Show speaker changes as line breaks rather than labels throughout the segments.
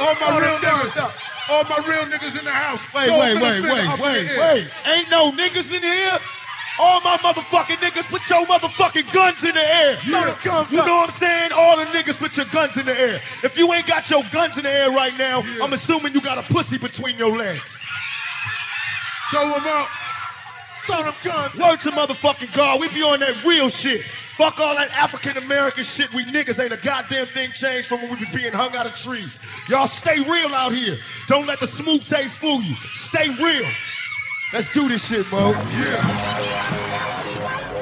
All my real niggas. All my real niggas in the house.
Wait, wait, wait, wait, wait, wait. Ain't no niggas in here. All my motherfucking niggas, put your motherfucking guns in the air.
Yeah.
Guns you know what I'm saying? All the niggas, put your guns in the air. If you ain't got your guns in the air right now, I'm assuming you got a pussy between your legs.
Throw them out.
Throw them guns. Word to motherfucking God. We be on that real shit. Fuck all that African American shit. We niggas ain't a goddamn thing changed from when we was being hung out of trees. Y'all stay real out here. Don't let the smooth taste fool you. Stay real. Let's do this shit, bro. Yeah.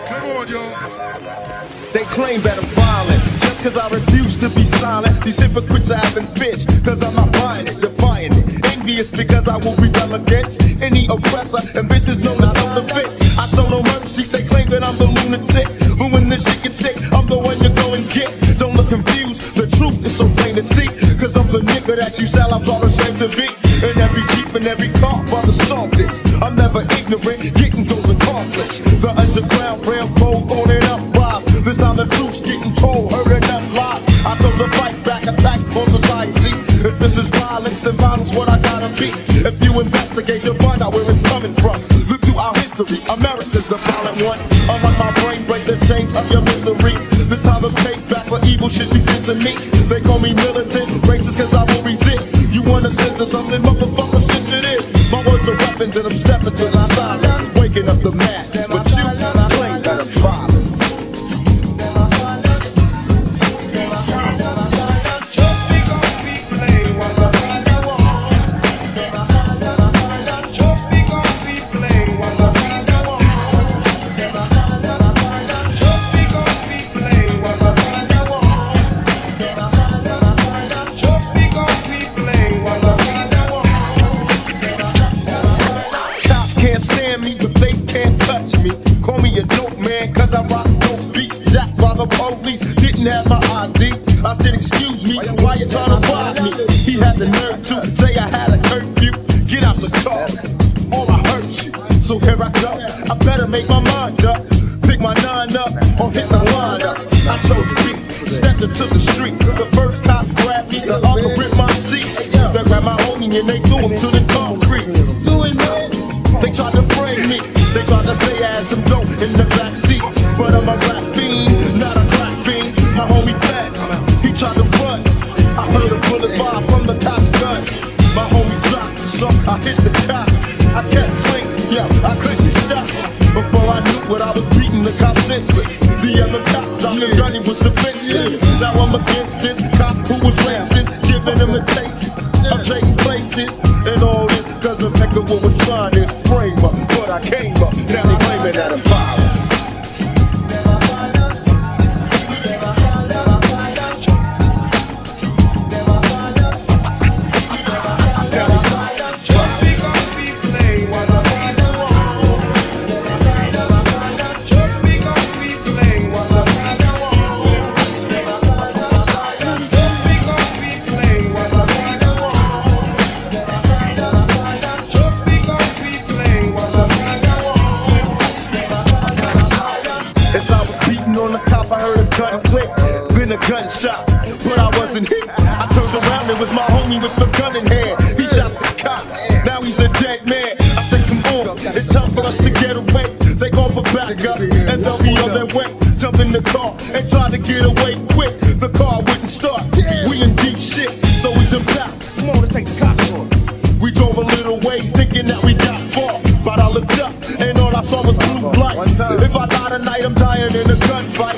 Come on, y'all.
They claim that I'm violent just cause I refuse to be silent. These hypocrites are having fits cause I'm not buying it, defying it. Envious because I will rebel against any oppressor. And this is known as self defense. I show no mercy, they claim that I'm the lunatic. When this shit I'm the one you go and get. Don't look confused, the truth is so plain to see. Cause I'm the nigga that you sell, I'm all ashamed to be. In every Jeep and every car, brother, solve this. I'm never ignorant, getting goals accomplished. The underground railroad and up vibe. This time the truth's getting told, heard enough live. I told the fight back, attack for society. If this is violence, then violence what I gotta be. If you investigate, you'll find out where it's coming from. Look through our history, America's the violent one. Unlike my brain, the chains of your misery. This time the payback for evil shit you did to me. They call me militant, racist cause I will resist. You wanna censor something, motherfucker, shit it is. My words are weapons and I'm stepping to the silence. Waking up the mass, Cops me, but they can't touch me. Call me a dope man, cause I rock dope beats. Jacked by the police, didn't have my ID. I said, excuse me, why you trying to rob me? He had the nerve to say I had a curfew. Get out the car, or I hurt you. So here I go, I better make my mind up. Pick my nine up, or hit the line up. I chose beat, stepped into the streets. The first cop grabbed me, the other ripped my seat. They grabbed my homie and they threw him to the tried to frame me. They tried to say I had some dope in the back seat. But I'm a rap fiend, not a crack fiend. My homie Pat, he tried to run. I heard a bullet fire from the cop's gun. My homie dropped, so I hit the cop. I kept swinging, yeah, I couldn't stop. Before I knew what I was beating the cop senseless. The other cop dropped the gun, he was defenseless. Now I'm against this cop who was racist, giving him a taste of taking places gun click, then a gunshot, but I wasn't hit. I turned around, it was my homie with the gun in hand. He shot the cop, now he's a dead man. I said, come on, it's time for us to get away. They going for backup, and they'll be on their way. Jump in the car and try to get away quick. The car wouldn't start. We in deep shit, so we jumped out. Come on, take the cops on. We drove a little ways, thinking that we got far. But I looked up, and all I saw was blue lights. If I die tonight, I'm dying in a gunfight.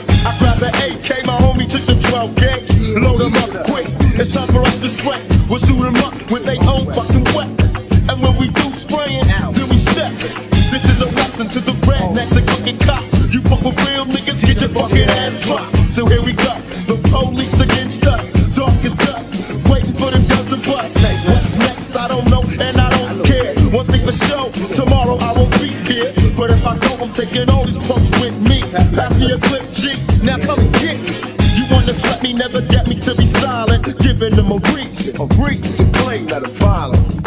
Load 'em up quick, it's time for us to spray. We'll shoot 'em up with their own fucking weapons. And when we do spraying, then we step. This is a lesson to the rednecks and crooked cops. You fuck with real niggas, get your fucking ass dropped. So here we go, the police against us. Dark as dust, waiting for them guns to bust. What's next? I don't know, and I don't care. One thing for sure, tomorrow I won't be here. But if I go, I'm taking all these punks with me. Pass me a clip, G. Now come and get me. giving them a reason, a reason to claim that a violent